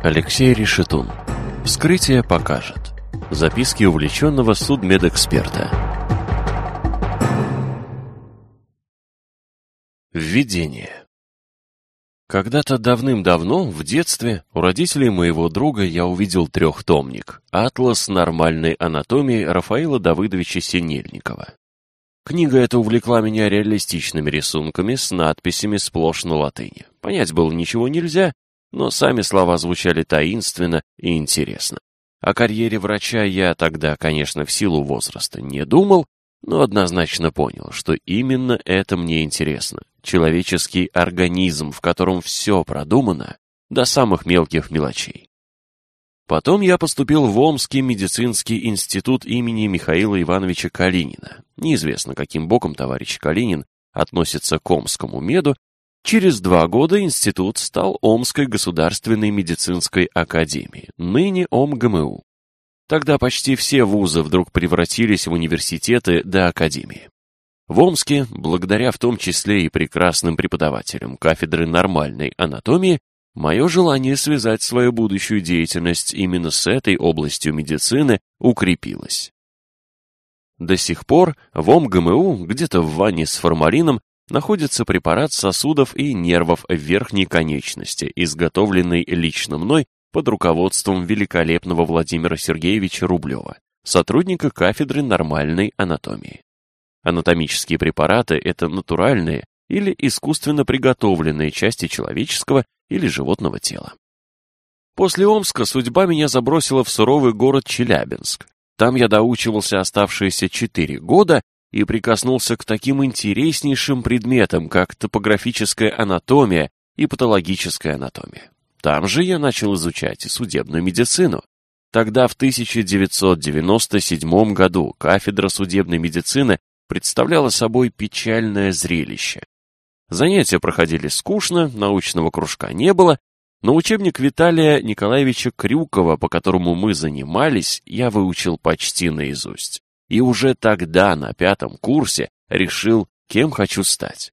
Алексей Решетун. Вскрытие покажет. Записки увлеченного судмедэксперта. Введение. Когда-то давным-давно, в детстве, у родителей моего друга я увидел трехтомник «Атлас нормальной анатомии» Рафаила Давыдовича Синельникова. Книга эта увлекла меня реалистичными рисунками с надписями сплошь на латыни. Понять было ничего нельзя, но сами слова звучали таинственно и интересно. О карьере врача я тогда, конечно, в силу возраста не думал, но однозначно понял, что именно это мне интересно. Человеческий организм, в котором все продумано, до самых мелких мелочей. Потом я поступил в Омский медицинский институт имени Михаила Ивановича Калинина. Неизвестно, каким боком товарищ Калинин относится к омскому меду, Через два года институт стал Омской государственной медицинской академией, ныне ОМГМУ. Тогда почти все вузы вдруг превратились в университеты до академии. В Омске, благодаря в том числе и прекрасным преподавателям кафедры нормальной анатомии, мое желание связать свою будущую деятельность именно с этой областью медицины укрепилось. До сих пор в ОМГМУ, где-то в ванне с формалином, находится препарат сосудов и нервов верхней конечности, изготовленный лично мной под руководством великолепного Владимира Сергеевича Рублева, сотрудника кафедры нормальной анатомии. Анатомические препараты – это натуральные или искусственно приготовленные части человеческого или животного тела. После Омска судьба меня забросила в суровый город Челябинск. Там я доучивался оставшиеся четыре года и прикоснулся к таким интереснейшим предметам, как топографическая анатомия и патологическая анатомия. Там же я начал изучать судебную медицину. Тогда, в 1997 году, кафедра судебной медицины представляла собой печальное зрелище. Занятия проходили скучно, научного кружка не было, но учебник Виталия Николаевича Крюкова, по которому мы занимались, я выучил почти наизусть и уже тогда, на пятом курсе, решил, кем хочу стать.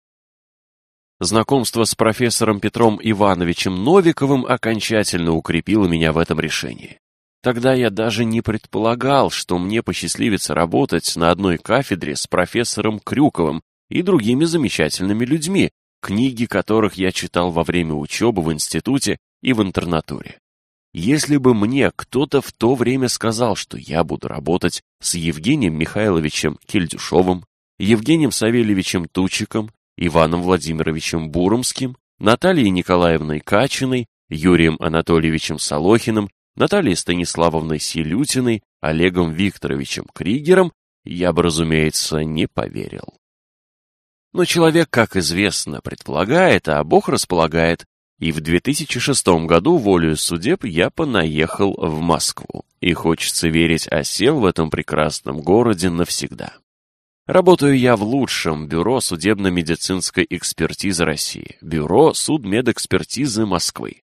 Знакомство с профессором Петром Ивановичем Новиковым окончательно укрепило меня в этом решении. Тогда я даже не предполагал, что мне посчастливится работать на одной кафедре с профессором Крюковым и другими замечательными людьми, книги которых я читал во время учебы в институте и в интернатуре. Если бы мне кто-то в то время сказал, что я буду работать с Евгением Михайловичем Кельдюшовым, Евгением Савельевичем Тучиком, Иваном Владимировичем Буромским, Натальей Николаевной Качиной, Юрием Анатольевичем Солохиным, Натальей Станиславовной Селютиной, Олегом Викторовичем Кригером, я бы, разумеется, не поверил. Но человек, как известно, предполагает, а Бог располагает, и в 2006 году волею судеб я понаехал в Москву. И хочется верить, осел в этом прекрасном городе навсегда. Работаю я в лучшем бюро судебно-медицинской экспертизы России, бюро судмедэкспертизы Москвы.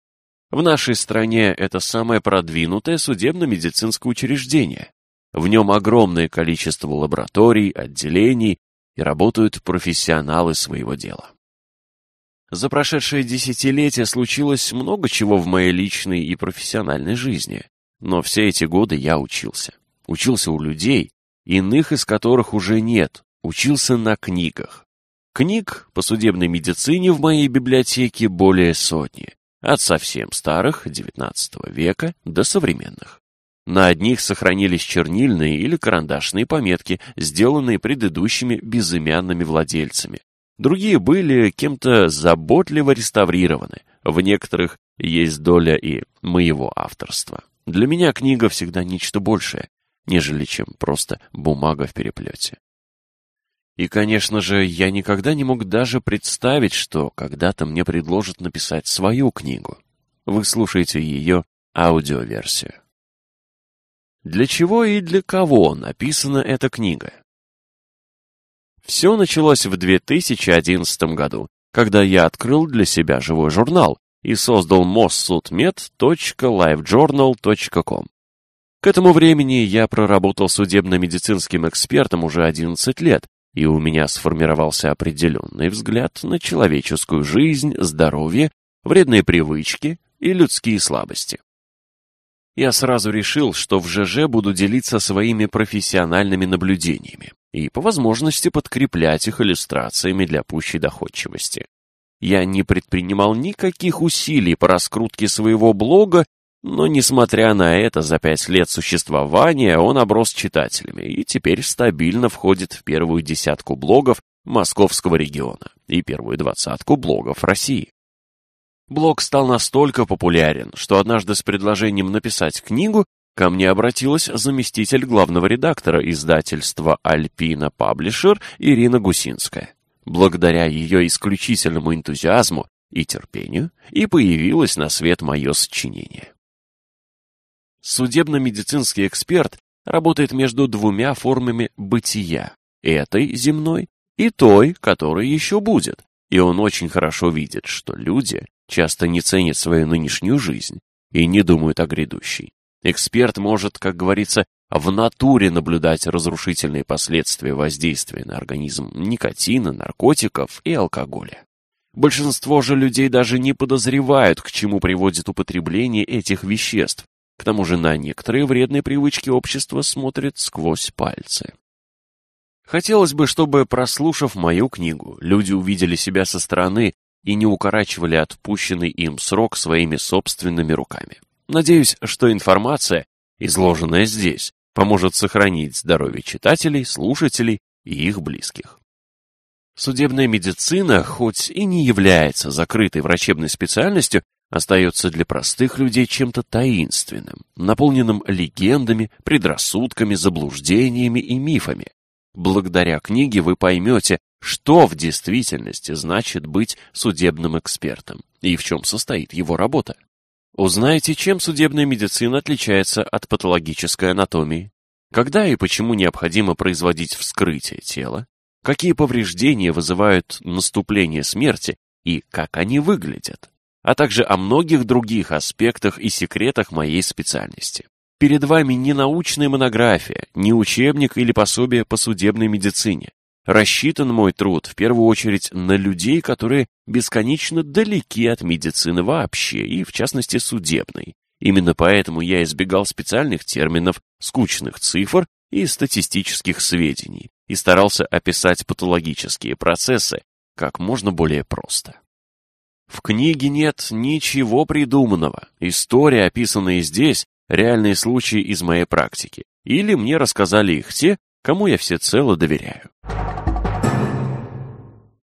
В нашей стране это самое продвинутое судебно-медицинское учреждение. В нем огромное количество лабораторий, отделений и работают профессионалы своего дела. За прошедшее десятилетие случилось много чего в моей личной и профессиональной жизни. Но все эти годы я учился. Учился у людей, иных из которых уже нет. Учился на книгах. Книг по судебной медицине в моей библиотеке более сотни. От совсем старых, девятнадцатого века, до современных. На одних сохранились чернильные или карандашные пометки, сделанные предыдущими безымянными владельцами. Другие были кем-то заботливо реставрированы. В некоторых есть доля и моего авторства. Для меня книга всегда нечто большее, нежели чем просто бумага в переплете. И, конечно же, я никогда не мог даже представить, что когда-то мне предложат написать свою книгу. Вы слушаете ее аудиоверсию. Для чего и для кого написана эта книга? Все началось в 2011 году, когда я открыл для себя живой журнал и создал mossudmed.livejournal.com. К этому времени я проработал судебно-медицинским экспертом уже 11 лет, и у меня сформировался определенный взгляд на человеческую жизнь, здоровье, вредные привычки и людские слабости я сразу решил, что в ЖЖ буду делиться своими профессиональными наблюдениями и по возможности подкреплять их иллюстрациями для пущей доходчивости. Я не предпринимал никаких усилий по раскрутке своего блога, но, несмотря на это, за пять лет существования он оброс читателями и теперь стабильно входит в первую десятку блогов московского региона и первую двадцатку блогов России. Блог стал настолько популярен, что однажды с предложением написать книгу ко мне обратилась заместитель главного редактора издательства «Альпина Паблишер» Ирина Гусинская. Благодаря ее исключительному энтузиазму и терпению и появилось на свет мое сочинение. Судебно-медицинский эксперт работает между двумя формами бытия, этой земной и той, которая еще будет, и он очень хорошо видит, что люди часто не ценят свою нынешнюю жизнь и не думают о грядущей. Эксперт может, как говорится, в натуре наблюдать разрушительные последствия воздействия на организм никотина, наркотиков и алкоголя. Большинство же людей даже не подозревают, к чему приводит употребление этих веществ. К тому же на некоторые вредные привычки общество смотрит сквозь пальцы. Хотелось бы, чтобы, прослушав мою книгу, люди увидели себя со стороны и не укорачивали отпущенный им срок своими собственными руками. Надеюсь, что информация, изложенная здесь, поможет сохранить здоровье читателей, слушателей и их близких. Судебная медицина, хоть и не является закрытой врачебной специальностью, остается для простых людей чем-то таинственным, наполненным легендами, предрассудками, заблуждениями и мифами, Благодаря книге вы поймете, что в действительности значит быть судебным экспертом и в чем состоит его работа. Узнаете, чем судебная медицина отличается от патологической анатомии, когда и почему необходимо производить вскрытие тела, какие повреждения вызывают наступление смерти и как они выглядят, а также о многих других аспектах и секретах моей специальности. Перед вами не научная монография, не учебник или пособие по судебной медицине. Рассчитан мой труд в первую очередь на людей, которые бесконечно далеки от медицины вообще, и в частности судебной. Именно поэтому я избегал специальных терминов, скучных цифр и статистических сведений и старался описать патологические процессы как можно более просто. В книге нет ничего придуманного. История, описанная здесь, реальные случаи из моей практики, или мне рассказали их те, кому я всецело доверяю.